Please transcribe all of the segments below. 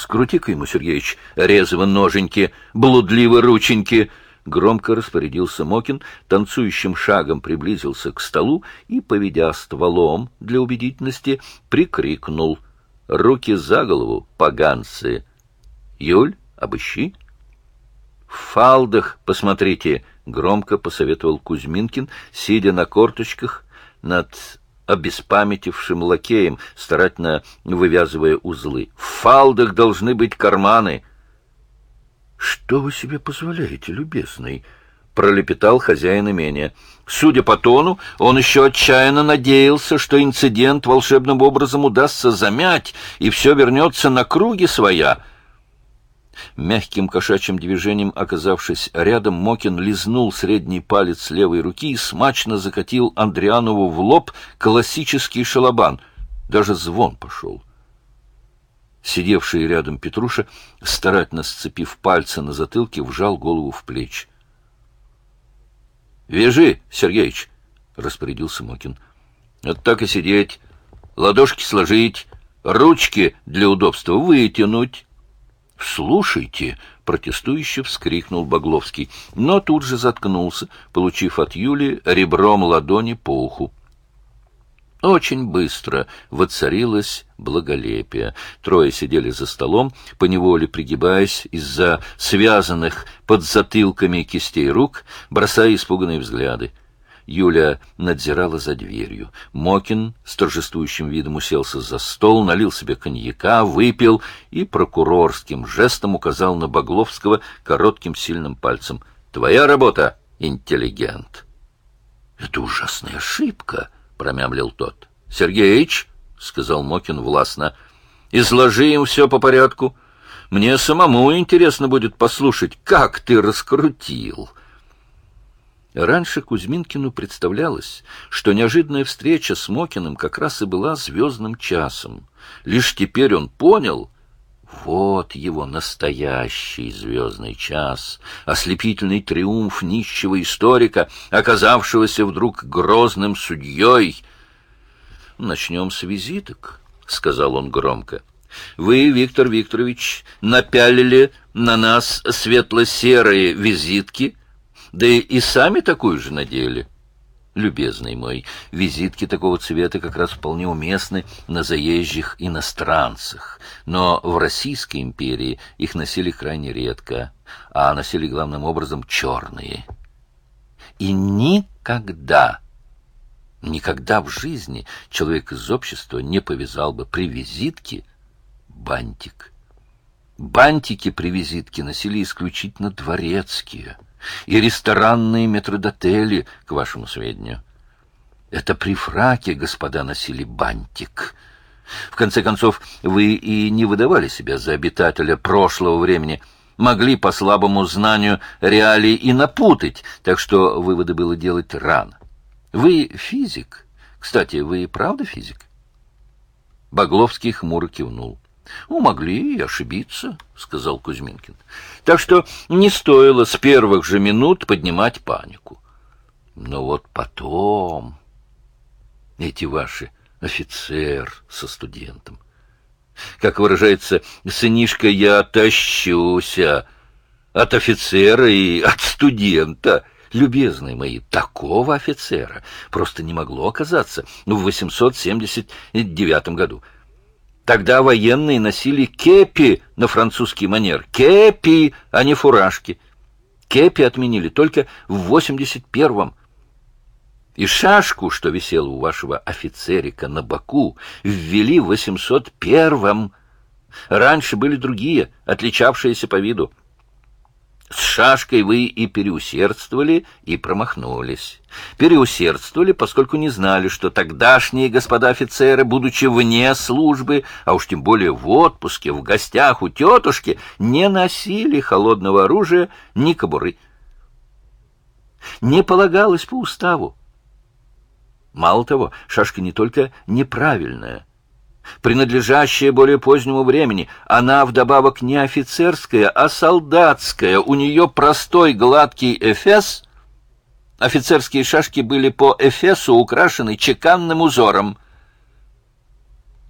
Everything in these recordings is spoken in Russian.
Скрути-ка ему, Сергеич, резво ноженьки, блудливо рученьки. Громко распорядился Мокин, танцующим шагом приблизился к столу и, поведя стволом для убедительности, прикрикнул. Руки за голову, поганцы! Юль, обыщи. В фалдах, посмотрите, громко посоветовал Кузьминкин, сидя на корточках над обеспамятившим лакеем, старательно вывязывая узлы. В фалдах должны быть карманы. — Что вы себе позволяете, любезный? — пролепетал хозяин имения. Судя по тону, он еще отчаянно надеялся, что инцидент волшебным образом удастся замять, и все вернется на круги своя — Мягким кошачьим движением, оказавшись рядом, Мокин лизнул средний палец левой руки и смачно закатил Андрианову в лоб классический шалобан. Даже звон пошел. Сидевший рядом Петруша, старательно сцепив пальцы на затылке, вжал голову в плечи. — Вяжи, Сергеич, — распорядился Мокин. — Вот так и сидеть, ладошки сложить, ручки для удобства вытянуть. «Слушайте!» — протестующе вскрикнул Багловский, но тут же заткнулся, получив от Юли ребром ладони по уху. Очень быстро воцарилось благолепие. Трое сидели за столом, поневоле пригибаясь из-за связанных под затылками кистей рук, бросая испуганные взгляды. Юля надзирала за дверью. Мокин с торжествующим видом уселся за стол, налил себе коньяка, выпил и прокурорским жестом указал на Багловского коротким сильным пальцем. «Твоя работа, интеллигент!» «Это ужасная ошибка!» — промямлил тот. «Сергеич!» — сказал Мокин властно. «Изложи им все по порядку. Мне самому интересно будет послушать, как ты раскрутил». Раньше Кузьминкину представлялось, что неожиданная встреча с Мокиным как раз и была звездным часом. Лишь теперь он понял, вот его настоящий звездный час, ослепительный триумф нищего историка, оказавшегося вдруг грозным судьей. «Начнем с визиток», — сказал он громко. «Вы, Виктор Викторович, напялили на нас светло-серые визитки» да и сами такую же надели. Любезный мой, визитки такого цвета как раз вполне уместны на заезжих иностранцах, но в Российской империи их носили крайне редко, а носили главным образом черные. И никогда, никогда в жизни человек из общества не повязал бы при визитке бантик. Бантики при визитке носили исключительно дворецкие — и ресторанные метродотели, к вашему сведению. Это при фраке, господа, носили бантик. В конце концов, вы и не выдавали себя за обитателя прошлого времени, могли по слабому знанию реалий и напутать, так что выводы было делать рано. Вы физик. Кстати, вы правда физик? Багловский хмуро кивнул. «Ну, могли и ошибиться», — сказал Кузьминкин. «Так что не стоило с первых же минут поднимать панику. Но вот потом эти ваши офицер со студентом. Как выражается сынишка, я тащуся от офицера и от студента». Любезные мои, такого офицера просто не могло оказаться в 879 году. Тогда военные носили кепи на французский манер. Кепи, а не фуражки. Кепи отменили только в 81-м. И шашку, что висела у вашего офицерика на боку, ввели в 801-м. Раньше были другие, отличавшиеся по виду. С шашкой вы и переусердствовали, и промахнулись. Переусердствовали, поскольку не знали, что тогдашние господа офицеры, будучи вне службы, а уж тем более в отпуске, в гостях у тетушки, не носили холодного оружия ни кобуры. Не полагалось по уставу. Мало того, шашка не только неправильная, принадлежащая более позднему времени. Она вдобавок не офицерская, а солдатская. У нее простой гладкий эфес. Офицерские шашки были по эфесу украшены чеканным узором.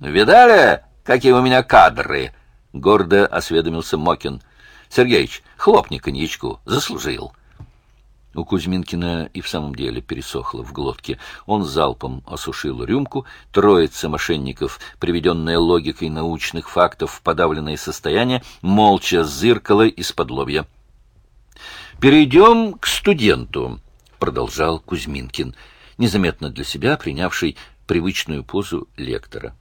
«Видали, какие у меня кадры?» — гордо осведомился Мокин. — Сергеич, хлопни коньячку, заслужил. У Кузьминкина и в самом деле пересохло в глотке. Он залпом осушил рюмку. Троица мошенников, приведенная логикой научных фактов в подавленное состояние, молча зыркала из-под лобья. «Перейдем к студенту», — продолжал Кузьминкин, незаметно для себя принявший привычную позу лектора.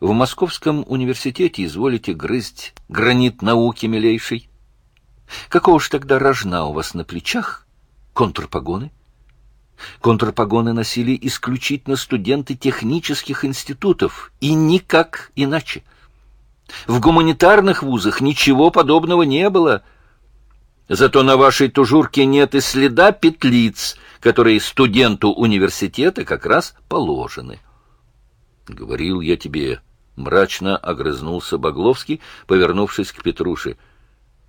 В Московском университете изволите грызть гранит науки, милейший. Какого ж тогда рожна у вас на плечах? Контрпогоны? Контрпогоны носили исключительно студенты технических институтов, и никак иначе. В гуманитарных вузах ничего подобного не было. Зато на вашей тужурке нет и следа петлиц, которые студенту университета как раз положены. — Говорил я тебе, — мрачно огрызнулся Багловский, повернувшись к Петруше. —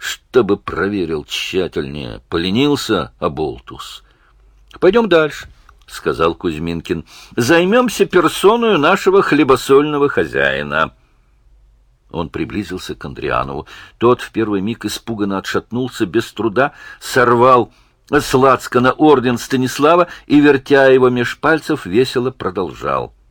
Чтобы проверил тщательнее. Поленился, оболтус. — Пойдем дальше, — сказал Кузьминкин. — Займемся персоною нашего хлебосольного хозяина. Он приблизился к Андрианову. Тот в первый миг испуганно отшатнулся, без труда сорвал с на орден Станислава и, вертя его меж пальцев, весело продолжал —